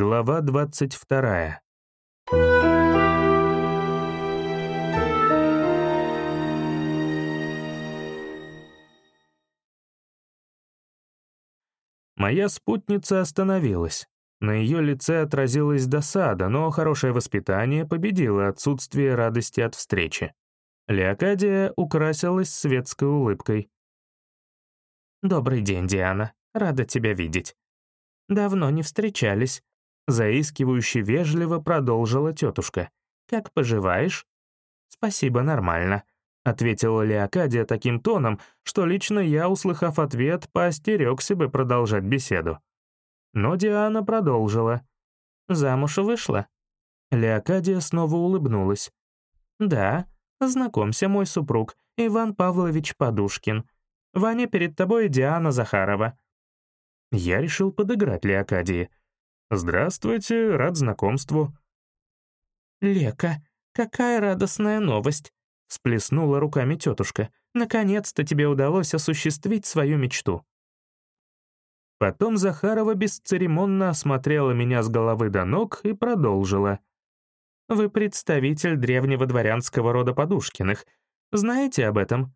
Глава двадцать вторая. Моя спутница остановилась. На ее лице отразилась досада, но хорошее воспитание победило отсутствие радости от встречи. Леокадия украсилась светской улыбкой. «Добрый день, Диана. Рада тебя видеть. Давно не встречались». Заискивающе вежливо продолжила тетушка. «Как поживаешь?» «Спасибо, нормально», — ответила Леокадия таким тоном, что лично я, услыхав ответ, поостерегся бы продолжать беседу. Но Диана продолжила. «Замуж вышла?» Леокадия снова улыбнулась. «Да, знакомься, мой супруг, Иван Павлович Подушкин. Ваня перед тобой Диана Захарова». Я решил подыграть Леокадии. «Здравствуйте, рад знакомству». «Лека, какая радостная новость!» — сплеснула руками тетушка. «Наконец-то тебе удалось осуществить свою мечту». Потом Захарова бесцеремонно осмотрела меня с головы до ног и продолжила. «Вы представитель древнего дворянского рода Подушкиных. Знаете об этом?»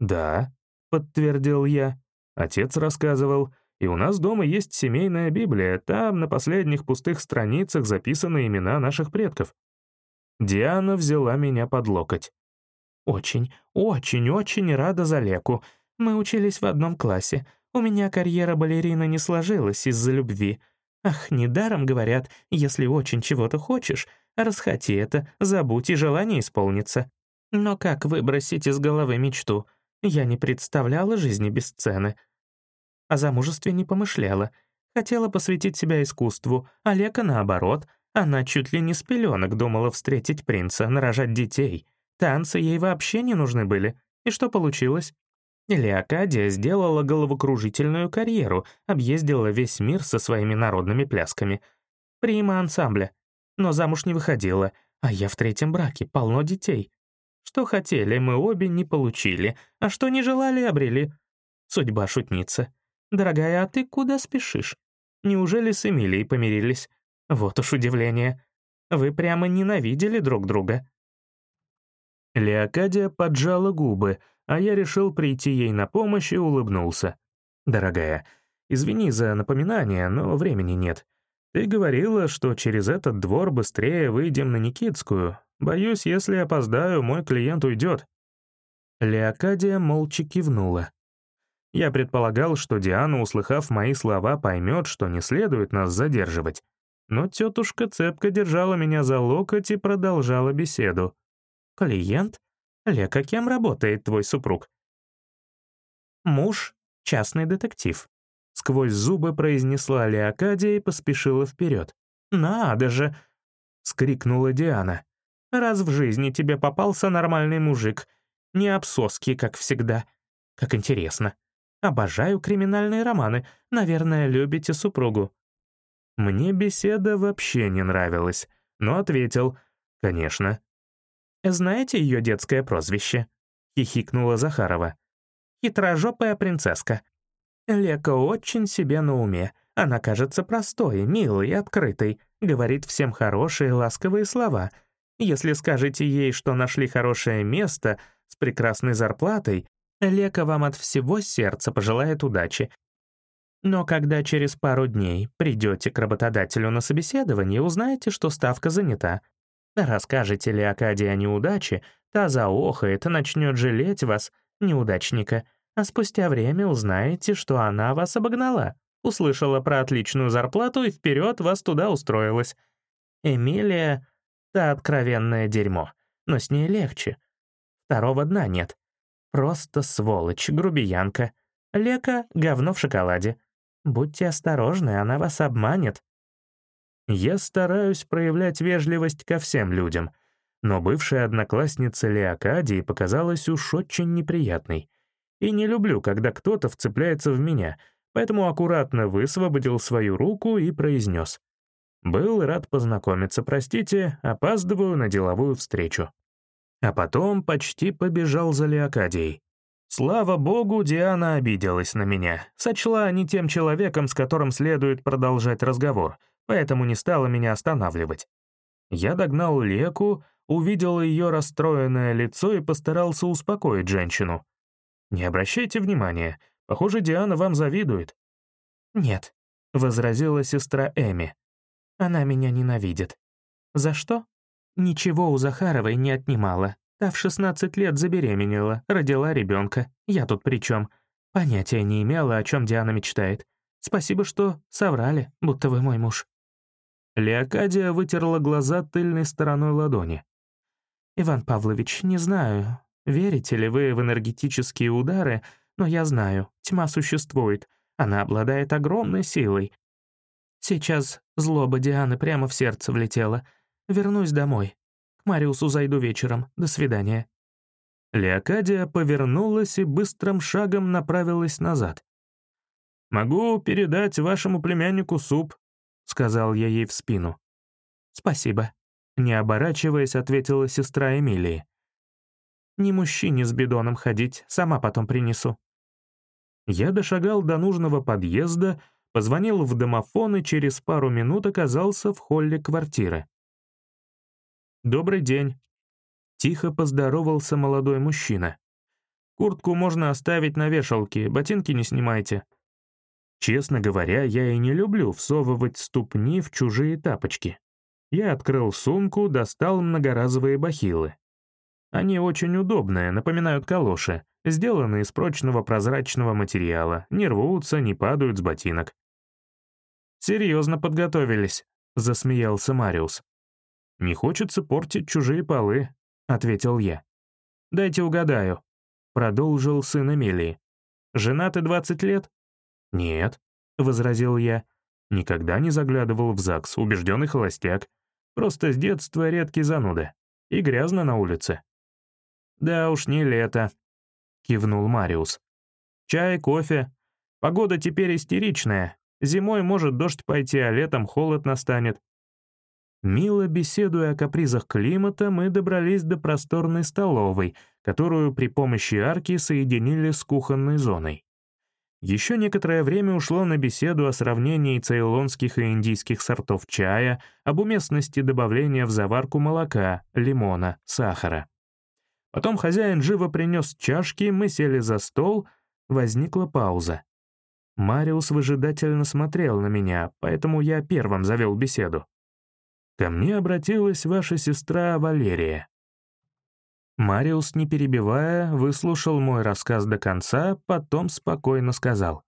«Да», — подтвердил я. Отец рассказывал. «И у нас дома есть семейная Библия. Там на последних пустых страницах записаны имена наших предков». Диана взяла меня под локоть. «Очень, очень, очень рада за Леку. Мы учились в одном классе. У меня карьера балерины не сложилась из-за любви. Ах, недаром говорят, если очень чего-то хочешь, расхоти это, забудь, и желание исполнится. Но как выбросить из головы мечту? Я не представляла жизни без сцены. О замужестве не помышляла. Хотела посвятить себя искусству, а Лека наоборот. Она чуть ли не с пеленок думала встретить принца, нарожать детей. Танцы ей вообще не нужны были. И что получилось? Леокадия сделала головокружительную карьеру, объездила весь мир со своими народными плясками. Прима ансамбля. Но замуж не выходила, а я в третьем браке, полно детей. Что хотели, мы обе не получили, а что не желали, обрели. Судьба шутница. Дорогая, а ты куда спешишь? Неужели с Эмилией помирились? Вот уж удивление. Вы прямо ненавидели друг друга. Леокадия поджала губы, а я решил прийти ей на помощь и улыбнулся. «Дорогая, извини за напоминание, но времени нет. Ты говорила, что через этот двор быстрее выйдем на Никитскую. Боюсь, если опоздаю, мой клиент уйдет». Леокадия молча кивнула. Я предполагал, что Диана, услыхав мои слова, поймет, что не следует нас задерживать. Но тетушка цепко держала меня за локоть и продолжала беседу. «Клиент? Лека, кем работает твой супруг?» «Муж — частный детектив», — сквозь зубы произнесла Леокадия и поспешила вперед. «Надо же!» — скрикнула Диана. «Раз в жизни тебе попался нормальный мужик. Не обсоски, как всегда. Как интересно. Обожаю криминальные романы. Наверное, любите супругу». Мне беседа вообще не нравилась, но ответил «Конечно». «Знаете ее детское прозвище?» — хихикнула Захарова. «Хитрожопая принцесска. Лека очень себе на уме. Она кажется простой, милой открытой, говорит всем хорошие ласковые слова. Если скажете ей, что нашли хорошее место с прекрасной зарплатой, Лека вам от всего сердца пожелает удачи. Но когда через пару дней придете к работодателю на собеседование, узнаете, что ставка занята, Расскажете ли Акадии о неудаче, та заохает и начнет жалеть вас, неудачника, а спустя время узнаете, что она вас обогнала, услышала про отличную зарплату и вперед вас туда устроилась. Эмилия — та откровенное дерьмо, но с ней легче. Второго дна нет. Просто сволочь, грубиянка. Лека — говно в шоколаде. Будьте осторожны, она вас обманет. Я стараюсь проявлять вежливость ко всем людям, но бывшая одноклассница Леокадии показалась уж очень неприятной. И не люблю, когда кто-то вцепляется в меня, поэтому аккуратно высвободил свою руку и произнес. «Был рад познакомиться, простите, опаздываю на деловую встречу». А потом почти побежал за Леокадией. Слава богу, Диана обиделась на меня, сочла не тем человеком, с которым следует продолжать разговор, поэтому не стала меня останавливать. Я догнал Леку, увидел ее расстроенное лицо и постарался успокоить женщину. «Не обращайте внимания, похоже, Диана вам завидует». «Нет», — возразила сестра Эми. «Она меня ненавидит». «За что?» «Ничего у Захаровой не отнимала. Та в 16 лет забеременела, родила ребенка. Я тут при чем? Понятия не имела, о чем Диана мечтает. Спасибо, что соврали, будто вы мой муж». Леокадия вытерла глаза тыльной стороной ладони. «Иван Павлович, не знаю, верите ли вы в энергетические удары, но я знаю, тьма существует, она обладает огромной силой. Сейчас злоба Дианы прямо в сердце влетела. Вернусь домой. К Мариусу зайду вечером. До свидания». Леокадия повернулась и быстрым шагом направилась назад. «Могу передать вашему племяннику суп», — сказал я ей в спину. «Спасибо», — не оборачиваясь, ответила сестра Эмилии. «Не мужчине с бидоном ходить, сама потом принесу». Я дошагал до нужного подъезда, позвонил в домофон и через пару минут оказался в холле квартиры. «Добрый день», — тихо поздоровался молодой мужчина. «Куртку можно оставить на вешалке, ботинки не снимайте». Честно говоря, я и не люблю всовывать ступни в чужие тапочки. Я открыл сумку, достал многоразовые бахилы. Они очень удобные, напоминают калоши, сделаны из прочного прозрачного материала, не рвутся, не падают с ботинок. «Серьезно подготовились», — засмеялся Мариус. «Не хочется портить чужие полы», — ответил я. «Дайте угадаю», — продолжил сын Эмилии. «Женаты 20 лет?» «Нет», — возразил я. «Никогда не заглядывал в ЗАГС, убежденный холостяк. Просто с детства редкий зануда. И грязно на улице». «Да уж не лето», — кивнул Мариус. «Чай, кофе. Погода теперь истеричная. Зимой может дождь пойти, а летом холод настанет. Мило беседуя о капризах климата, мы добрались до просторной столовой, которую при помощи арки соединили с кухонной зоной. Еще некоторое время ушло на беседу о сравнении цейлонских и индийских сортов чая, об уместности добавления в заварку молока, лимона, сахара. Потом хозяин живо принес чашки, мы сели за стол, возникла пауза. Мариус выжидательно смотрел на меня, поэтому я первым завел беседу. Ко мне обратилась ваша сестра Валерия. Мариус, не перебивая, выслушал мой рассказ до конца, потом спокойно сказал.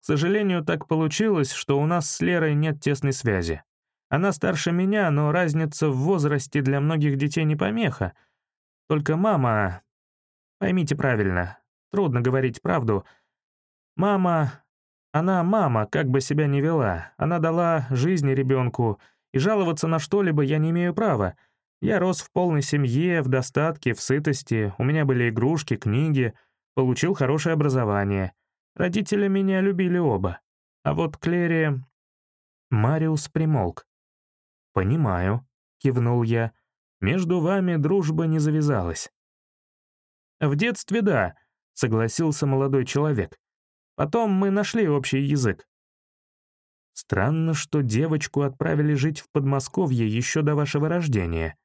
«К сожалению, так получилось, что у нас с Лерой нет тесной связи. Она старше меня, но разница в возрасте для многих детей не помеха. Только мама... Поймите правильно, трудно говорить правду. Мама... Она мама, как бы себя ни вела. Она дала жизнь ребенку, и жаловаться на что-либо я не имею права. Я рос в полной семье, в достатке, в сытости, у меня были игрушки, книги, получил хорошее образование. Родители меня любили оба. А вот Клери... Мариус примолк. «Понимаю», — кивнул я. «Между вами дружба не завязалась». «В детстве — да», — согласился молодой человек. «Потом мы нашли общий язык. Странно, что девочку отправили жить в Подмосковье еще до вашего рождения.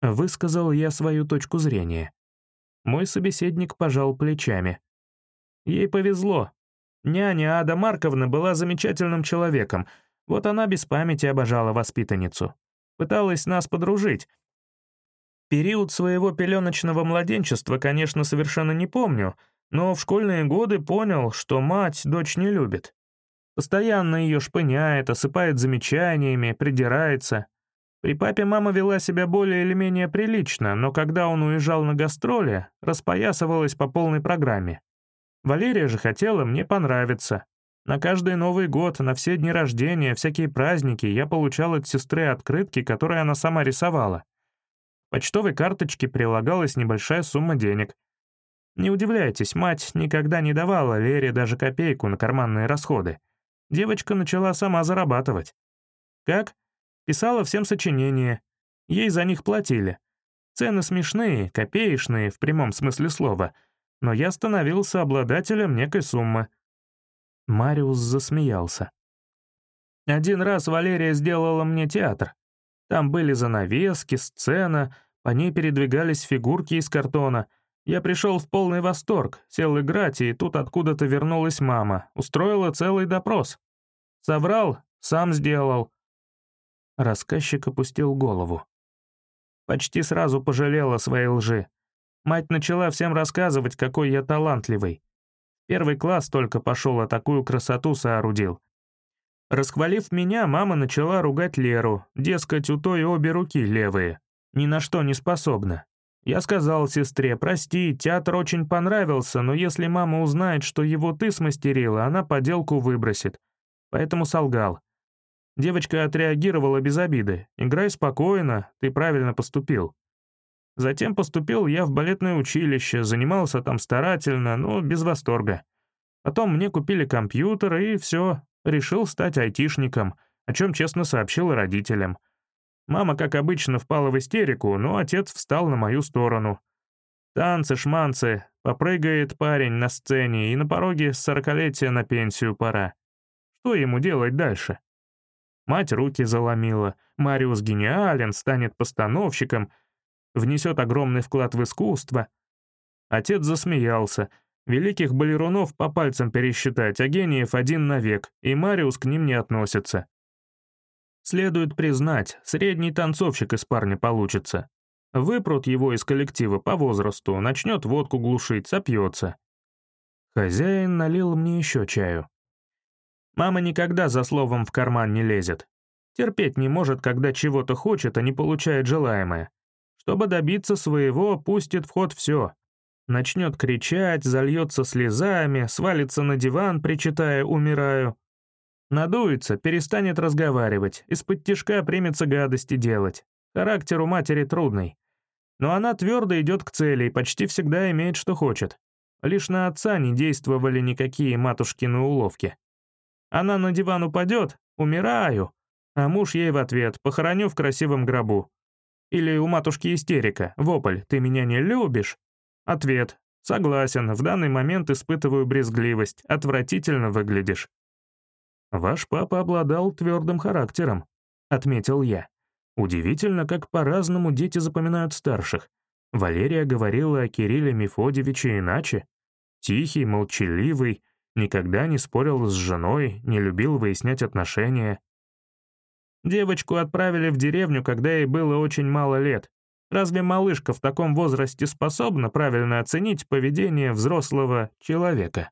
Высказал я свою точку зрения. Мой собеседник пожал плечами. Ей повезло. Няня Ада Марковна была замечательным человеком, вот она без памяти обожала воспитанницу. Пыталась нас подружить. Период своего пеленочного младенчества, конечно, совершенно не помню, но в школьные годы понял, что мать дочь не любит. Постоянно ее шпыняет, осыпает замечаниями, придирается. При папе мама вела себя более или менее прилично, но когда он уезжал на гастроли, распоясывалась по полной программе. Валерия же хотела мне понравиться. На каждый Новый год, на все дни рождения, всякие праздники я получал от сестры открытки, которые она сама рисовала. К почтовой карточке прилагалась небольшая сумма денег. Не удивляйтесь, мать никогда не давала Лере даже копейку на карманные расходы девочка начала сама зарабатывать. Как? Писала всем сочинения. Ей за них платили. Цены смешные, копеечные в прямом смысле слова. но я становился обладателем некой суммы». Мариус засмеялся. «Один раз Валерия сделала мне театр. Там были занавески, сцена, по ней передвигались фигурки из картона. Я пришел в полный восторг, сел играть, и тут откуда-то вернулась мама, устроила целый допрос. Соврал, сам сделал». Рассказчик опустил голову. Почти сразу пожалела своей лжи. Мать начала всем рассказывать, какой я талантливый. Первый класс только пошел, а такую красоту соорудил. Расхвалив меня, мама начала ругать Леру, дескать, у той обе руки левые. Ни на что не способна. Я сказал сестре, прости, театр очень понравился, но если мама узнает, что его ты смастерила, она поделку выбросит. Поэтому солгал. Девочка отреагировала без обиды. «Играй спокойно, ты правильно поступил». Затем поступил я в балетное училище, занимался там старательно, но без восторга. Потом мне купили компьютер, и все, решил стать айтишником, о чем честно сообщил родителям. Мама, как обычно, впала в истерику, но отец встал на мою сторону. Танцы, шманцы, попрыгает парень на сцене, и на пороге сорокалетия на пенсию пора. Что ему делать дальше? Мать руки заломила. Мариус гениален, станет постановщиком, внесет огромный вклад в искусство. Отец засмеялся. Великих балерунов по пальцам пересчитать, а гениев один на век, и Мариус к ним не относится. Следует признать, средний танцовщик из парня получится. Выпрут его из коллектива по возрасту, начнет водку глушить, сопьется. Хозяин налил мне еще чаю. Мама никогда за словом в карман не лезет. Терпеть не может, когда чего-то хочет, а не получает желаемое. Чтобы добиться своего, пустит в ход все. Начнет кричать, зальется слезами, свалится на диван, причитая «умираю». Надуется, перестанет разговаривать, из-под тишка примется гадости делать. Характер у матери трудный. Но она твердо идет к цели и почти всегда имеет, что хочет. Лишь на отца не действовали никакие матушкины уловки. Она на диван упадет, умираю, а муж ей в ответ, похороню в красивом гробу. Или у матушки истерика, вопль, ты меня не любишь? Ответ, согласен, в данный момент испытываю брезгливость, отвратительно выглядишь. «Ваш папа обладал твердым характером», — отметил я. «Удивительно, как по-разному дети запоминают старших. Валерия говорила о Кирилле Мефодьевиче иначе. Тихий, молчаливый, Никогда не спорил с женой, не любил выяснять отношения. Девочку отправили в деревню, когда ей было очень мало лет. Разве малышка в таком возрасте способна правильно оценить поведение взрослого человека?